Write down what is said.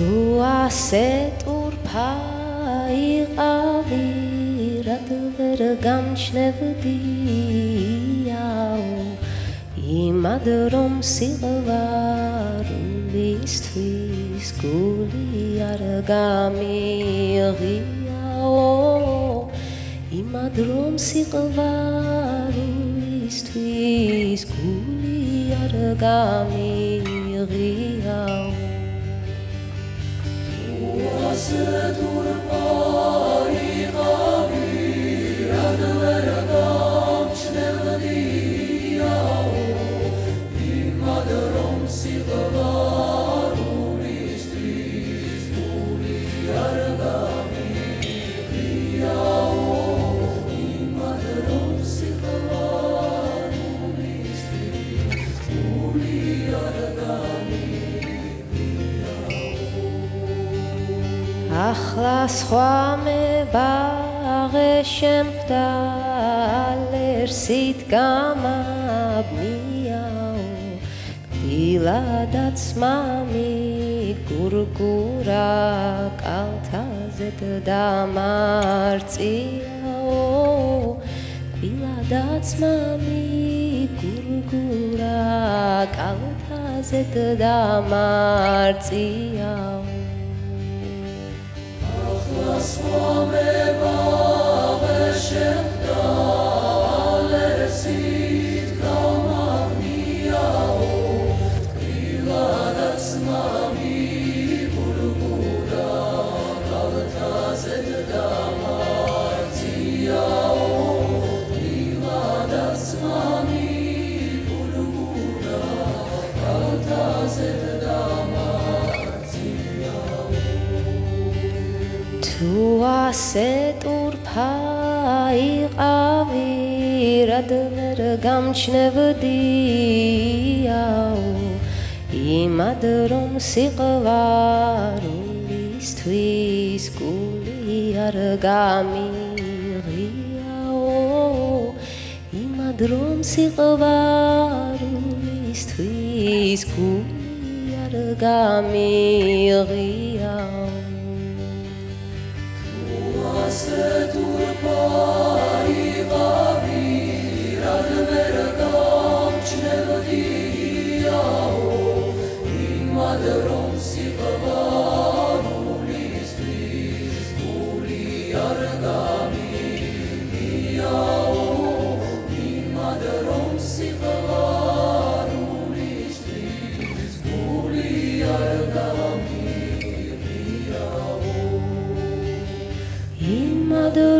თუ ასე ტურფაიყავი რად ვერ გამჩნევდიაო იმად რომ სიყვარულისთვის გული არ გამიღიაო იმად რომ სიყვარულისთვის გული არ გამიღიაო ახლა სხვა მე ბაღე შემხდალერსით გამაბნიაო. დილადაც მამი გურგურა კალთაზეთ დამარწიაო. დილადაც მამი გურგურა კალთაზეთ დამარწიაო ასვამება შეხვდალესით თუ ასე ტურფაიყავი რად ვერ გამჩნევდიაო იმად რომ სიყვარულისთვის გული არ გამიღიაო იმად რომ სიყვარულისთვის გული არ გამიღიაო se turpa გამიღიაო იმად რომ სიყვარული